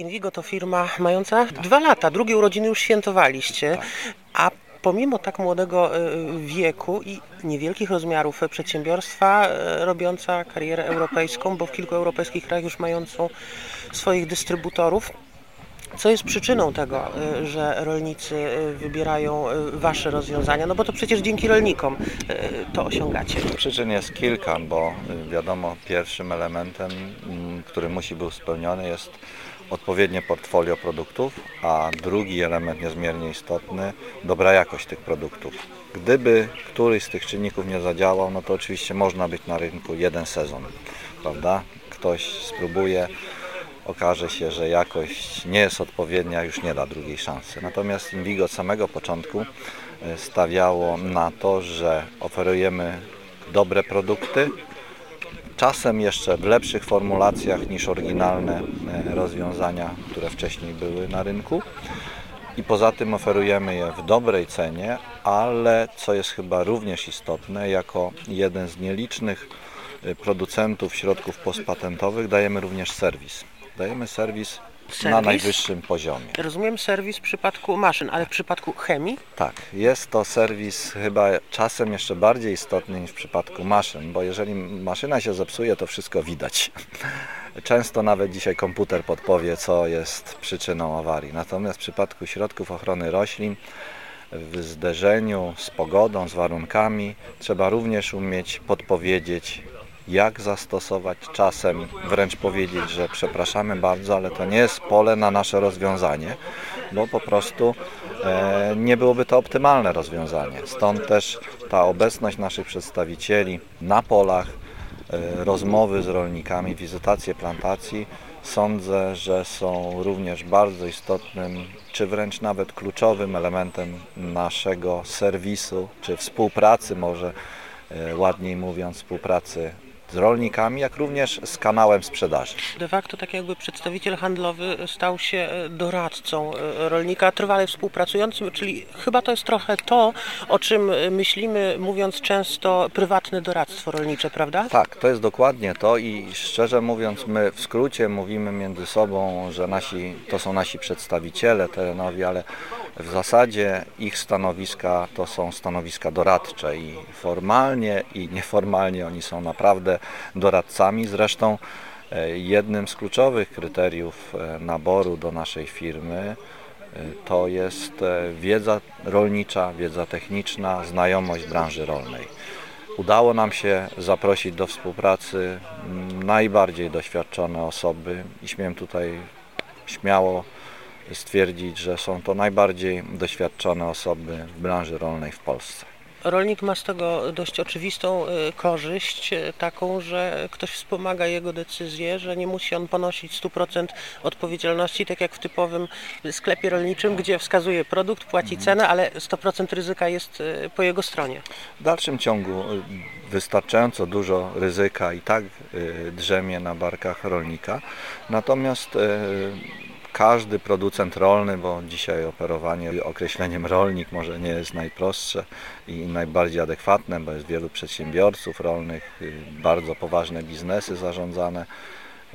Invigo to firma mająca dwa lata, drugie urodziny już świętowaliście, a pomimo tak młodego e, wieku i niewielkich rozmiarów przedsiębiorstwa, e, robiąca karierę europejską, bo w kilku europejskich krajach już mającą swoich dystrybutorów, co jest przyczyną tego, e, że rolnicy wybierają Wasze rozwiązania? No bo to przecież dzięki rolnikom to osiągacie. Przyczyn jest kilka, bo wiadomo, pierwszym elementem, który musi być spełniony jest odpowiednie portfolio produktów, a drugi element niezmiernie istotny, dobra jakość tych produktów. Gdyby któryś z tych czynników nie zadziałał, no to oczywiście można być na rynku jeden sezon, prawda? Ktoś spróbuje, okaże się, że jakość nie jest odpowiednia, już nie da drugiej szansy. Natomiast Invigo od samego początku e, stawiało na to, że oferujemy dobre produkty, czasem jeszcze w lepszych formulacjach niż oryginalne e, rozwiązania, które wcześniej były na rynku. I poza tym oferujemy je w dobrej cenie, ale co jest chyba również istotne, jako jeden z nielicznych e, producentów środków postpatentowych dajemy również serwis. Dajemy serwis Serwis? na najwyższym poziomie. Rozumiem serwis w przypadku maszyn, ale w przypadku chemii? Tak, jest to serwis chyba czasem jeszcze bardziej istotny niż w przypadku maszyn, bo jeżeli maszyna się zepsuje, to wszystko widać. Często nawet dzisiaj komputer podpowie, co jest przyczyną awarii. Natomiast w przypadku środków ochrony roślin, w zderzeniu z pogodą, z warunkami, trzeba również umieć podpowiedzieć, jak zastosować czasem, wręcz powiedzieć, że przepraszamy bardzo, ale to nie jest pole na nasze rozwiązanie, bo po prostu e, nie byłoby to optymalne rozwiązanie. Stąd też ta obecność naszych przedstawicieli na polach, e, rozmowy z rolnikami, wizytacje plantacji sądzę, że są również bardzo istotnym, czy wręcz nawet kluczowym elementem naszego serwisu, czy współpracy może e, ładniej mówiąc, współpracy z rolnikami, jak również z kanałem sprzedaży. De facto tak jakby przedstawiciel handlowy stał się e, doradcą e, rolnika, trwale współpracującym, czyli chyba to jest trochę to, o czym myślimy, mówiąc często prywatne doradztwo rolnicze, prawda? Tak, to jest dokładnie to i szczerze mówiąc my w skrócie mówimy między sobą, że nasi, to są nasi przedstawiciele terenowi, ale w zasadzie ich stanowiska to są stanowiska doradcze i formalnie i nieformalnie oni są naprawdę doradcami. Zresztą e, jednym z kluczowych kryteriów e, naboru do naszej firmy e, to jest wiedza rolnicza, wiedza techniczna, znajomość branży rolnej. Udało nam się zaprosić do współpracy najbardziej doświadczone osoby i śmiem tutaj śmiało stwierdzić, że są to najbardziej doświadczone osoby w branży rolnej w Polsce. Rolnik ma z tego dość oczywistą y, korzyść, y, taką, że ktoś wspomaga jego decyzję, że nie musi on ponosić 100% odpowiedzialności, tak jak w typowym sklepie rolniczym, gdzie wskazuje produkt, płaci mhm. cenę, ale 100% ryzyka jest y, po jego stronie. W dalszym ciągu wystarczająco dużo ryzyka i tak drzemie na barkach rolnika, natomiast każdy producent rolny, bo dzisiaj operowanie określeniem rolnik może nie jest najprostsze i najbardziej adekwatne, bo jest wielu przedsiębiorców rolnych, y, bardzo poważne biznesy zarządzane,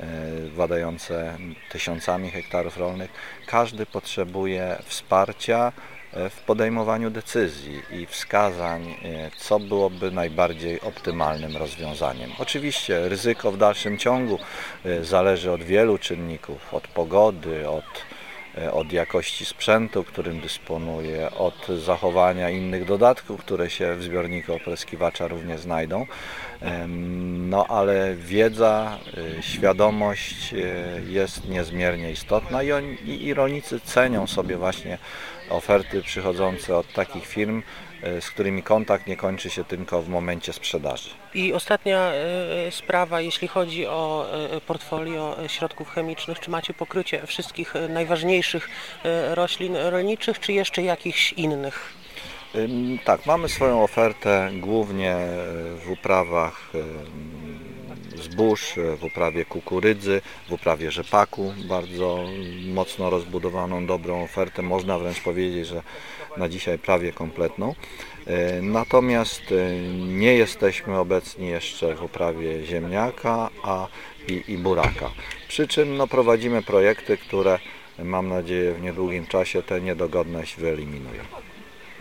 y, władające tysiącami hektarów rolnych. Każdy potrzebuje wsparcia, w podejmowaniu decyzji i wskazań, e, co byłoby najbardziej optymalnym rozwiązaniem. Oczywiście ryzyko w dalszym ciągu e, zależy od wielu czynników, od pogody, od, e, od jakości sprzętu, którym dysponuje, od zachowania innych dodatków, które się w zbiorniku opryskiwacza również znajdą. No ale wiedza, świadomość jest niezmiernie istotna i, oni, i rolnicy cenią sobie właśnie oferty przychodzące od takich firm, e, z którymi kontakt nie kończy się tylko w momencie sprzedaży. I ostatnia e, sprawa, jeśli chodzi o e, portfolio środków chemicznych, czy macie pokrycie wszystkich najważniejszych roślin rolniczych, czy jeszcze jakichś innych? Tak, mamy swoją ofertę głównie w uprawach zbóż, w uprawie kukurydzy, w uprawie rzepaku, bardzo mocno rozbudowaną, dobrą ofertę, można wręcz powiedzieć, że na dzisiaj prawie kompletną. E, Natomiast e, nie jesteśmy obecni jeszcze w uprawie ziemniaka a i, i buraka. Przy czym no, prowadzimy projekty, które mam nadzieję w niedługim czasie tę niedogodność wyeliminują.